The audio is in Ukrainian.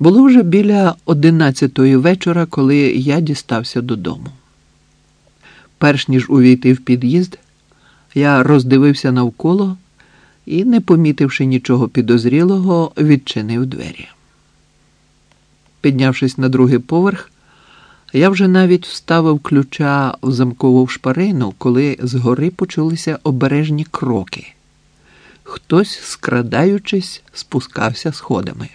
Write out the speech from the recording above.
Було вже біля одинадцятої вечора, коли я дістався додому. Перш ніж увійти в під'їзд, я роздивився навколо і, не помітивши нічого підозрілого, відчинив двері. Піднявшись на другий поверх, я вже навіть вставив ключа в замкову шпарину, коли згори почулися обережні кроки. Хтось, скрадаючись, спускався сходами.